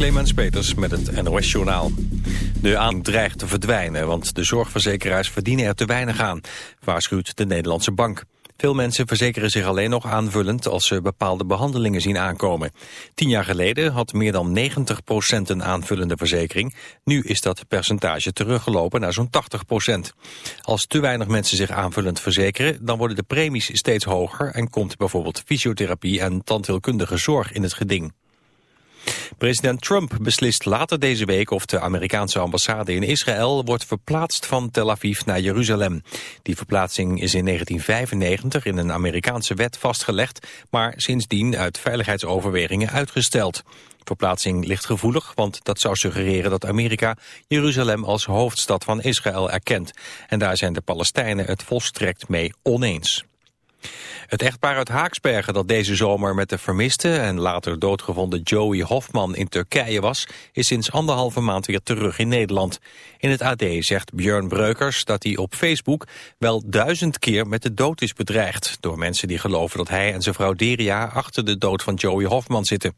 Clemens Peters met het NOS Journaal. De aan dreigt te verdwijnen, want de zorgverzekeraars verdienen er te weinig aan, waarschuwt de Nederlandse Bank. Veel mensen verzekeren zich alleen nog aanvullend als ze bepaalde behandelingen zien aankomen. Tien jaar geleden had meer dan 90% een aanvullende verzekering. Nu is dat percentage teruggelopen naar zo'n 80% Als te weinig mensen zich aanvullend verzekeren, dan worden de premies steeds hoger en komt bijvoorbeeld fysiotherapie en tandheelkundige zorg in het geding. President Trump beslist later deze week of de Amerikaanse ambassade in Israël wordt verplaatst van Tel Aviv naar Jeruzalem. Die verplaatsing is in 1995 in een Amerikaanse wet vastgelegd, maar sindsdien uit veiligheidsoverwegingen uitgesteld. Verplaatsing ligt gevoelig, want dat zou suggereren dat Amerika Jeruzalem als hoofdstad van Israël erkent. En daar zijn de Palestijnen het volstrekt mee oneens. Het echtpaar uit Haaksbergen dat deze zomer met de vermiste en later doodgevonden Joey Hofman in Turkije was, is sinds anderhalve maand weer terug in Nederland. In het AD zegt Björn Breukers dat hij op Facebook wel duizend keer met de dood is bedreigd door mensen die geloven dat hij en zijn vrouw Deria achter de dood van Joey Hofman zitten.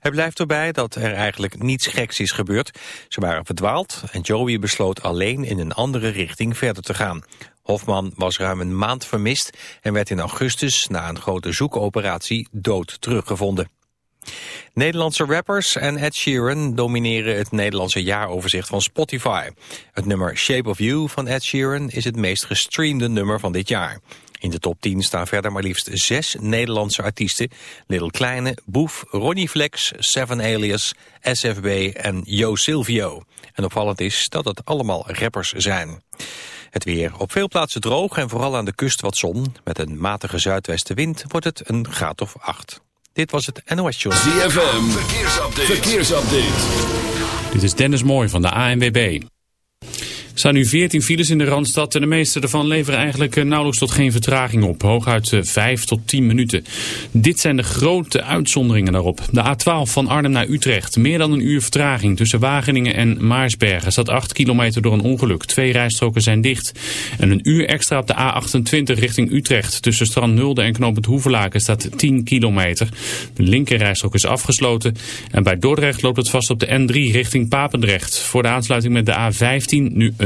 Hij blijft erbij dat er eigenlijk niets geks is gebeurd. Ze waren verdwaald en Joey besloot alleen in een andere richting verder te gaan. Hofman was ruim een maand vermist en werd in augustus na een grote zoekoperatie dood teruggevonden. Nederlandse rappers en Ed Sheeran domineren het Nederlandse jaaroverzicht van Spotify. Het nummer Shape of You van Ed Sheeran is het meest gestreamde nummer van dit jaar. In de top 10 staan verder maar liefst zes Nederlandse artiesten. Little Kleine, Boef, Ronnie Flex, Seven Alias, SFB en Yo Silvio. En opvallend is dat het allemaal rappers zijn. Het weer op veel plaatsen droog en vooral aan de kust wat zon. Met een matige zuidwestenwind wordt het een graad of acht. Dit was het NOS Show. ZFM, verkeersupdate. verkeersupdate. Dit is Dennis Mooij van de ANWB. Er staan nu 14 files in de Randstad en de meeste ervan leveren eigenlijk eh, nauwelijks tot geen vertraging op. Hooguit 5 eh, tot 10 minuten. Dit zijn de grote uitzonderingen daarop. De A12 van Arnhem naar Utrecht. Meer dan een uur vertraging tussen Wageningen en Maarsbergen. Staat 8 kilometer door een ongeluk. Twee rijstroken zijn dicht. En een uur extra op de A28 richting Utrecht. Tussen Strand Nulde en Hoevelaken staat 10 kilometer. De linkerrijstrook is afgesloten. En bij Dordrecht loopt het vast op de N3 richting Papendrecht. Voor de aansluiting met de A15 nu een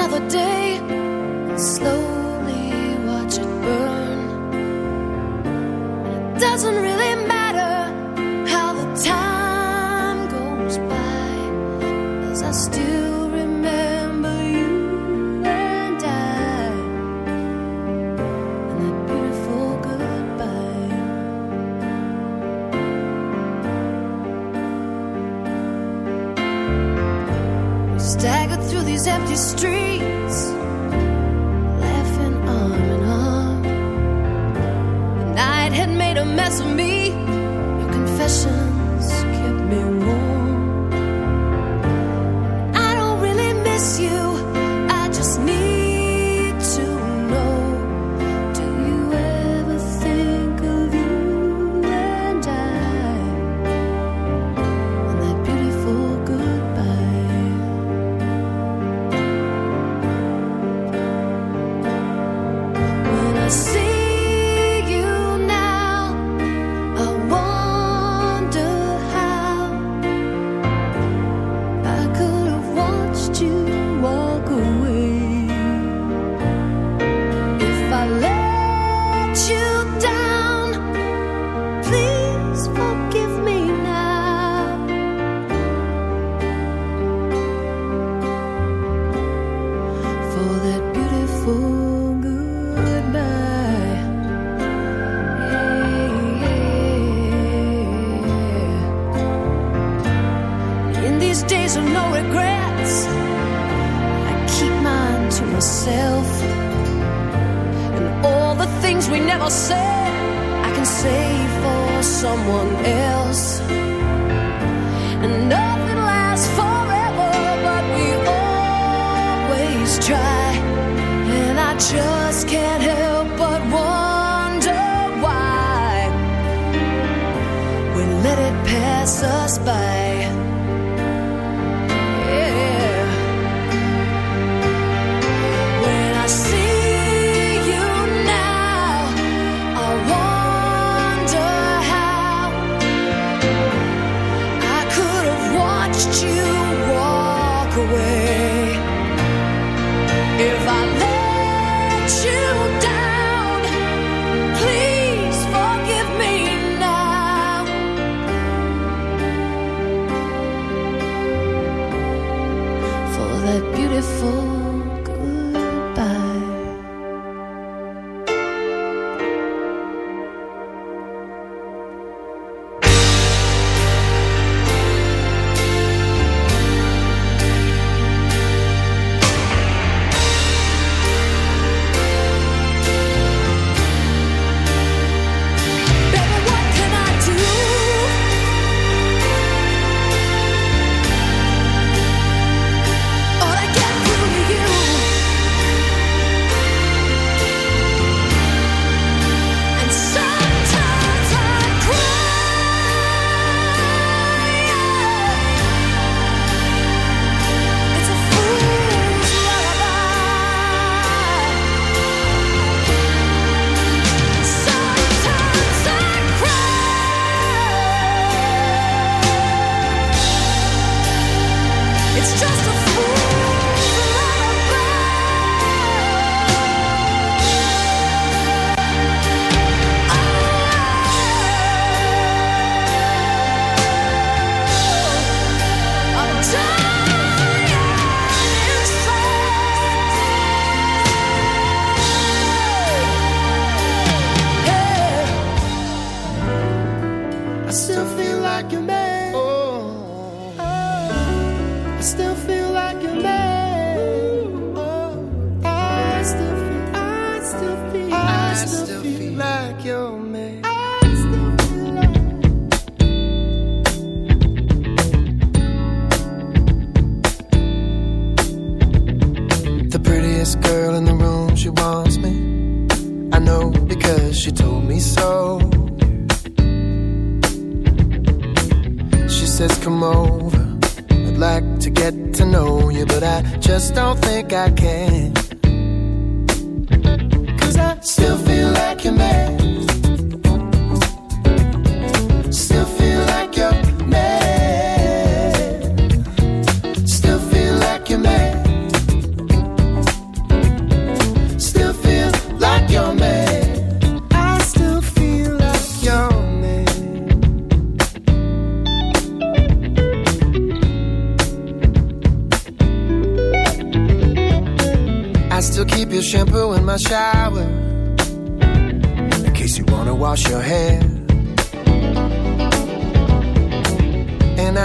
another day. Slow. days of no regrets. I keep mine to myself. And all the things we never said, I can save for someone else. And nothing lasts forever, but we always try. And I just can't help but wonder why we let it pass us by.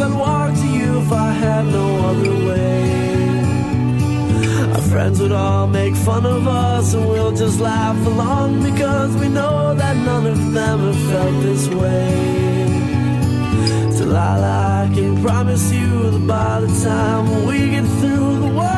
I'd walk to you if I had no other way. Our friends would all make fun of us and we'll just laugh along because we know that none of them have felt this way. Till I can promise you that by the time we get through the world.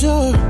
closure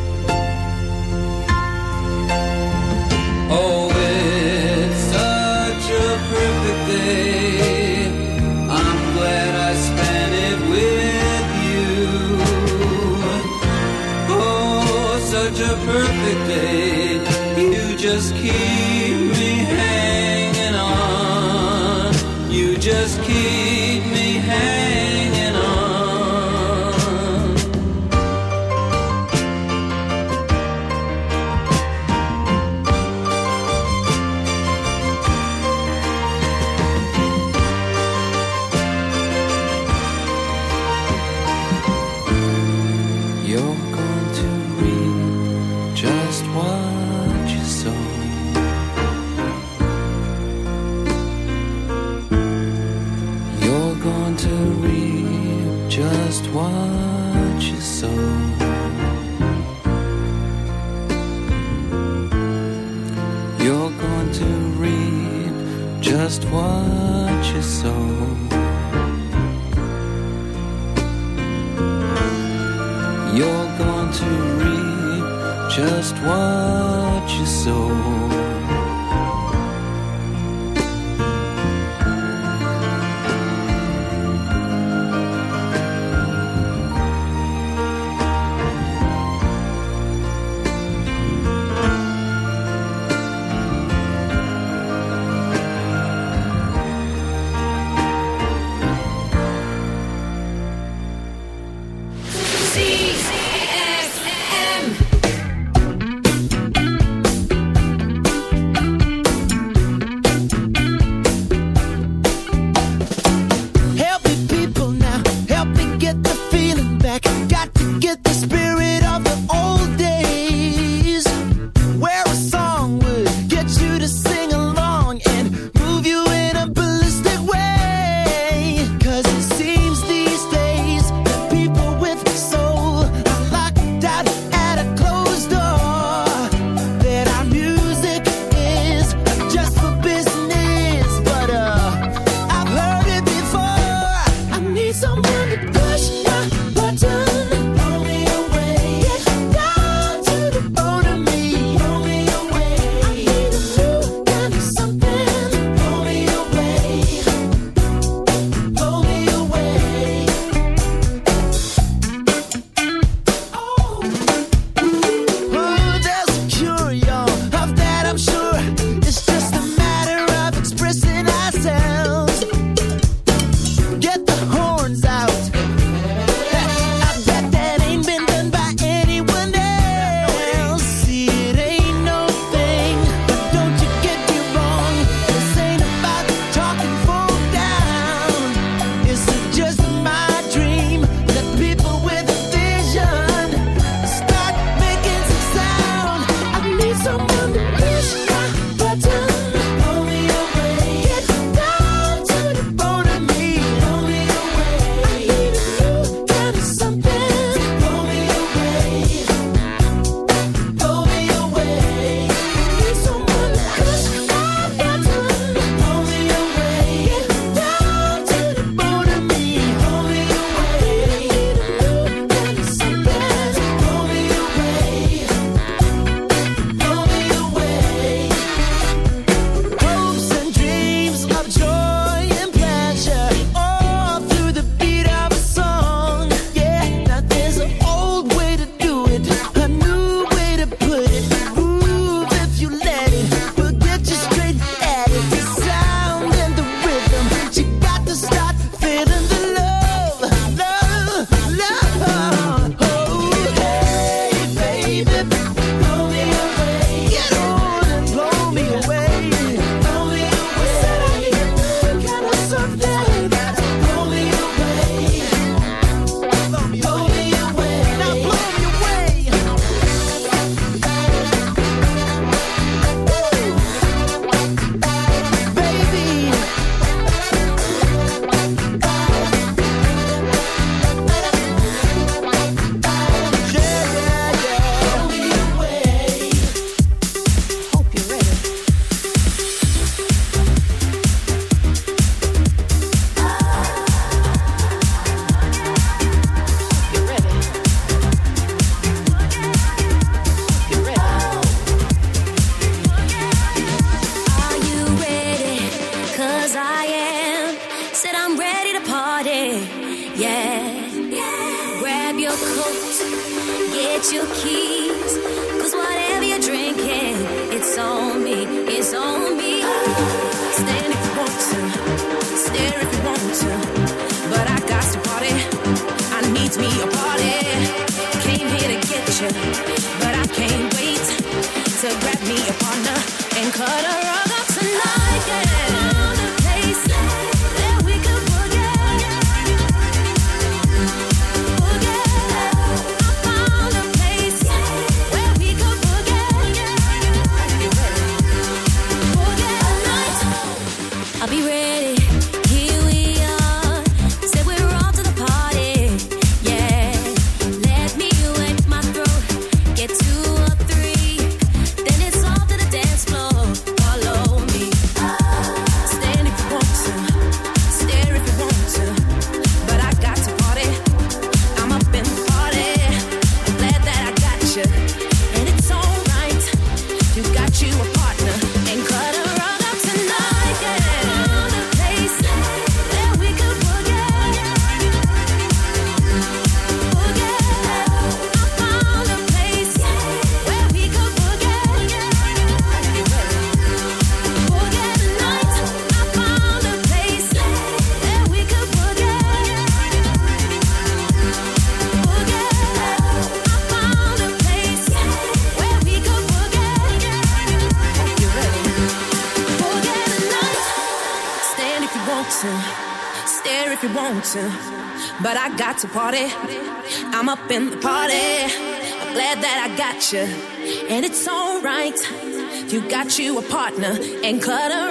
stay you, and it's alright. You got you a partner and cut her